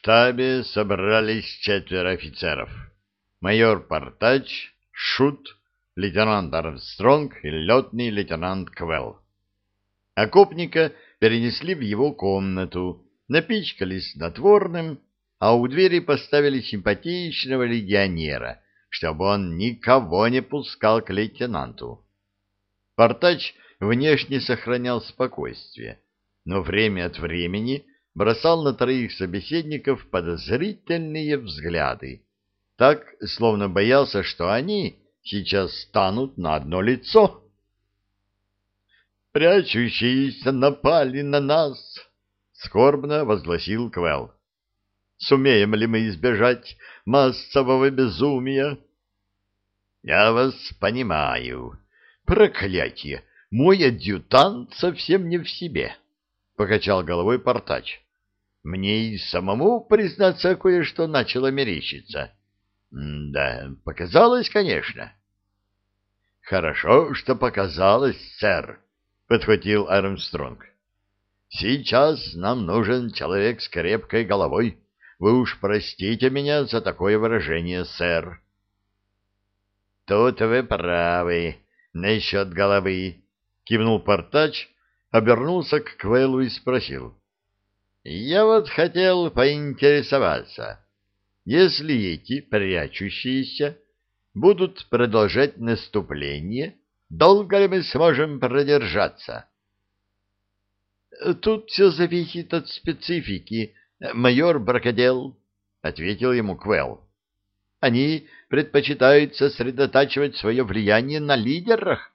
штабе собрались четверо офицеров. Майор Портач, Шут, лейтенант Армстронг и летный лейтенант Квелл. Окопника перенесли в его комнату, напичкали снотворным, а у двери поставили симпатичного легионера, чтобы он никого не пускал к лейтенанту. Портач внешне сохранял спокойствие, но время от времени бросал на троих собеседников подозрительные взгляды, так, словно боялся, что они сейчас станут на одно лицо. «Прячущиеся напали на нас!» — скорбно возгласил Квелл. «Сумеем ли мы избежать массового безумия?» «Я вас понимаю. Проклятие! Мой адъютант совсем не в себе!» — покачал головой Портач. «Мне и самому, признаться, кое-что начало мерещиться». Да, показалось, конечно. Хорошо, что показалось, сэр, подхватил Армстронг. Сейчас нам нужен человек с крепкой головой. Вы уж простите меня за такое выражение, сэр. Тут вы правы насчет головы, кивнул Портач, обернулся к Квеллу и спросил. Я вот хотел поинтересоваться. Если эти прячущиеся будут продолжать наступление, долго ли мы сможем продержаться? Тут все зависит от специфики, майор Бракодел, — ответил ему Квелл. Они предпочитают сосредотачивать свое влияние на лидерах,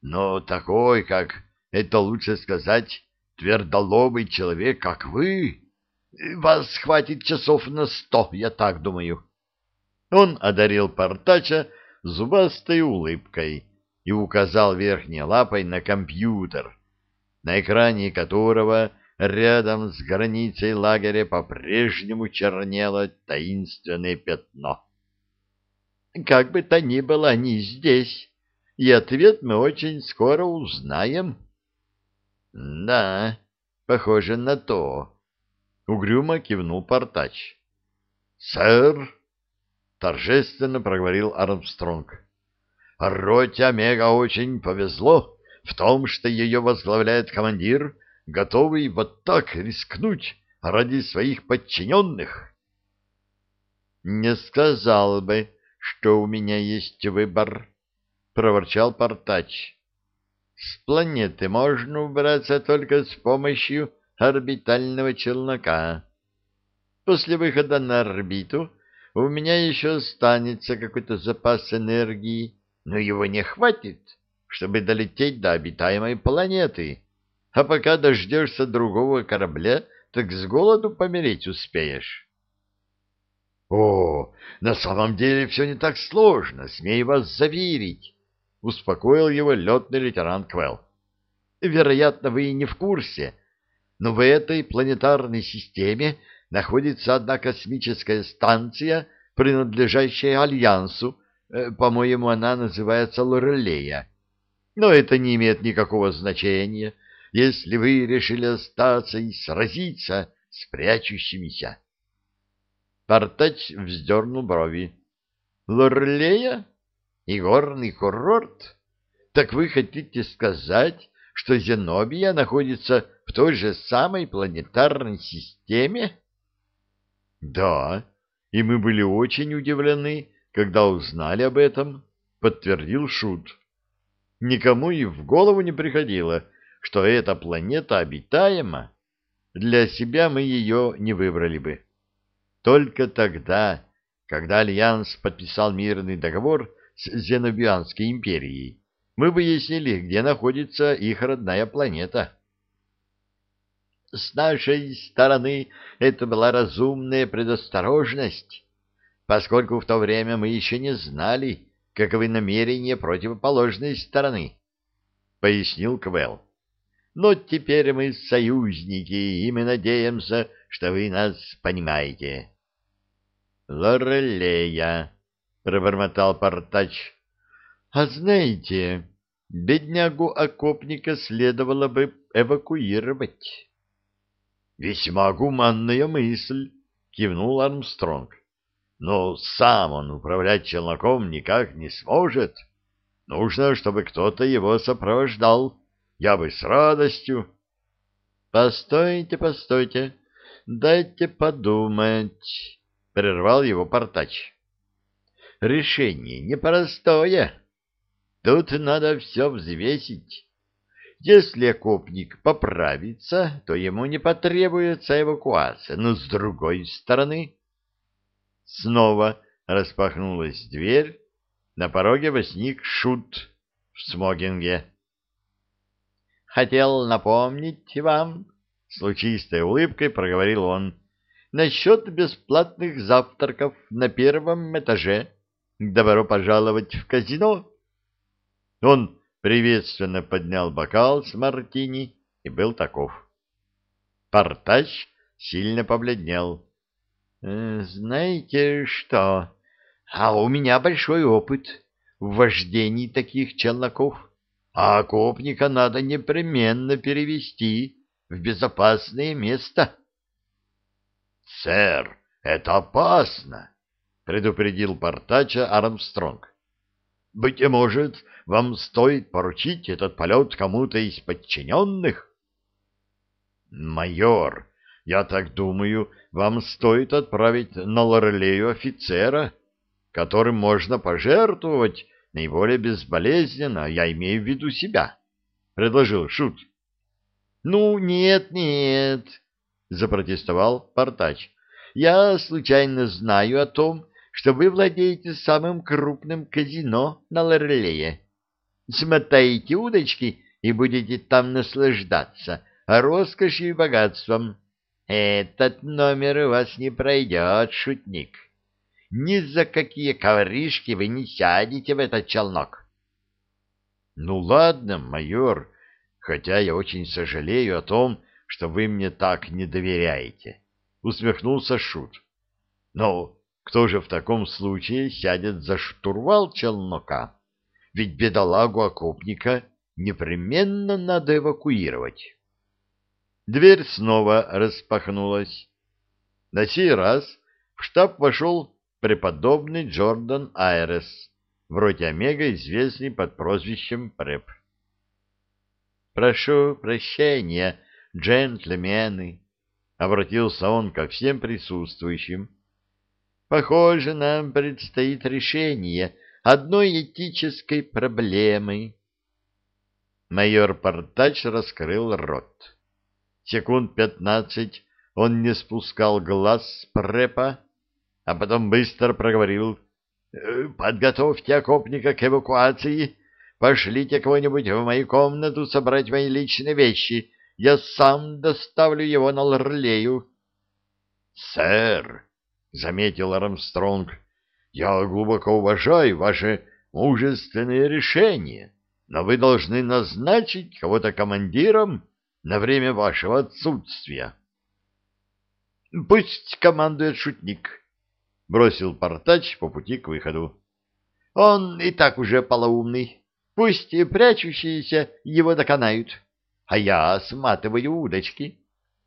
но такой, как, это лучше сказать, твердолобый человек, как вы, вас хватит часов на сто, я так думаю. Он одарил Портача зубастой улыбкой и указал верхней лапой на компьютер, на экране которого рядом с границей лагеря по-прежнему чернело таинственное пятно. Как бы то ни было, они здесь, и ответ мы очень скоро узнаем. — Да, похоже на то, Угрюмо кивнул Портач. «Сэр!» — торжественно проговорил Армстронг. «Роте Омега очень повезло в том, что ее возглавляет командир, готовый вот так рискнуть ради своих подчиненных». «Не сказал бы, что у меня есть выбор», — проворчал Портач. «С планеты можно убраться только с помощью орбитального челнока. После выхода на орбиту у меня еще останется какой-то запас энергии, но его не хватит, чтобы долететь до обитаемой планеты. А пока дождешься другого корабля, так с голоду помереть успеешь. — О, на самом деле все не так сложно, смею вас заверить, — успокоил его летный лейтенант Квелл. — Вероятно, вы и не в курсе, — но в этой планетарной системе находится одна космическая станция, принадлежащая Альянсу, э, по-моему, она называется Лорелея. Но это не имеет никакого значения, если вы решили остаться и сразиться с прячущимися. Портач вздернул брови. Лорлея? И горный курорт? Так вы хотите сказать, что Зенобия находится в той же самой планетарной системе? Да, и мы были очень удивлены, когда узнали об этом, подтвердил Шут. Никому и в голову не приходило, что эта планета обитаема. Для себя мы ее не выбрали бы. Только тогда, когда Альянс подписал мирный договор с Зенобианской империей, мы выяснили, где находится их родная планета. С нашей стороны это была разумная предосторожность, поскольку в то время мы еще не знали, каковы намерения противоположной стороны, — пояснил Квелл. Но теперь мы союзники, и мы надеемся, что вы нас понимаете. — Лорелея, — пробормотал Портач, а знаете, беднягу-окопника следовало бы эвакуировать. — Весьма гуманная мысль, — кивнул Армстронг. Но сам он управлять челноком никак не сможет. Нужно, чтобы кто-то его сопровождал. Я бы с радостью. Постойте, постойте, дайте подумать, прервал его портач. Решение непростое. Тут надо все взвесить. Если окопник поправится, то ему не потребуется эвакуация, но с другой стороны... Снова распахнулась дверь, на пороге возник шут в смогинге. «Хотел напомнить вам», — с лучистой улыбкой проговорил он, — «насчет бесплатных завтраков на первом этаже. Добро пожаловать в казино». Он приветственно поднял бокал с мартини и был таков. Портач сильно побледнел. «Э, «Знаете что? А у меня большой опыт в вождении таких челноков, а окопника надо непременно перевести в безопасное место». «Сэр, это опасно!» — предупредил портача Армстронг. «Быть может, вам стоит поручить этот полет кому-то из подчиненных? Майор, я так думаю, вам стоит отправить на Лорелею офицера, которым можно пожертвовать наиболее безболезненно, я имею в виду себя, — предложил Шут. — Ну, нет, нет, — запротестовал Портач. — Я случайно знаю о том, что вы владеете самым крупным казино на Лорелее смотаете удочки и будете там наслаждаться роскошью и богатством. Этот номер у вас не пройдет, шутник. Ни за какие ковришки вы не сядете в этот челнок. — Ну ладно, майор, хотя я очень сожалею о том, что вы мне так не доверяете, — усмехнулся Шут. — Но кто же в таком случае сядет за штурвал челнока? — ведь бедолагу-окопника непременно надо эвакуировать. Дверь снова распахнулась. На сей раз в штаб вошел преподобный Джордан Айрес, вроде Омега, известный под прозвищем Преп. «Прошу прощения, джентльмены», — обратился он ко всем присутствующим. «Похоже, нам предстоит решение одной этической проблемой. Майор Портач раскрыл рот. Секунд пятнадцать он не спускал глаз с препа, а потом быстро проговорил. «Э, «Подготовьте окопника к эвакуации. Пошлите кого-нибудь в мою комнату собрать мои личные вещи. Я сам доставлю его на Лорлею». «Сэр», — заметил Армстронг, я глубоко уважаю ваше мужественное решение, но вы должны назначить кого-то командиром на время вашего отсутствия. — Пусть командует шутник, — бросил портач по пути к выходу. — Он и так уже полоумный. Пусть прячущиеся его доконают, а я сматываю удочки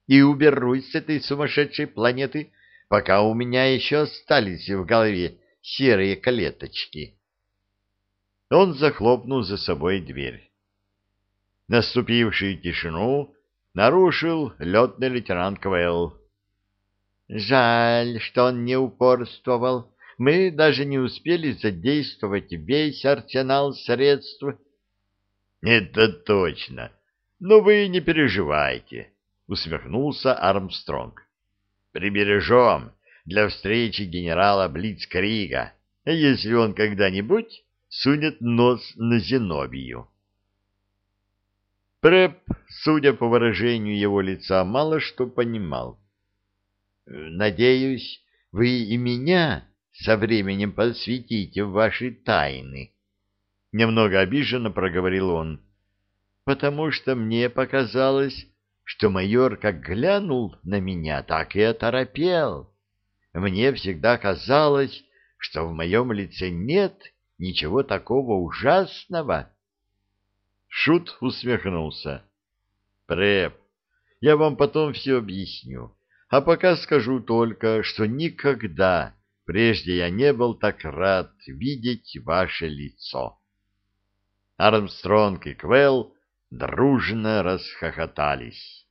и уберусь с этой сумасшедшей планеты, пока у меня еще остались в голове серые клеточки. Он захлопнул за собой дверь. Наступившую тишину нарушил летный лейтенант Квелл. «Жаль, что он не упорствовал. Мы даже не успели задействовать весь арсенал средств». «Это точно. Но вы не переживайте», — усмехнулся Армстронг. «Прибережем для встречи генерала Блицкрига, если он когда-нибудь сунет нос на Зенобию. Преп, судя по выражению его лица, мало что понимал. «Надеюсь, вы и меня со временем посвятите в ваши тайны», — немного обиженно проговорил он, «потому что мне показалось, что майор как глянул на меня, так и оторопел» мне всегда казалось, что в моем лице нет ничего такого ужасного. Шут усмехнулся. Преп, я вам потом все объясню. А пока скажу только, что никогда прежде я не был так рад видеть ваше лицо. Армстронг и Квелл дружно расхохотались.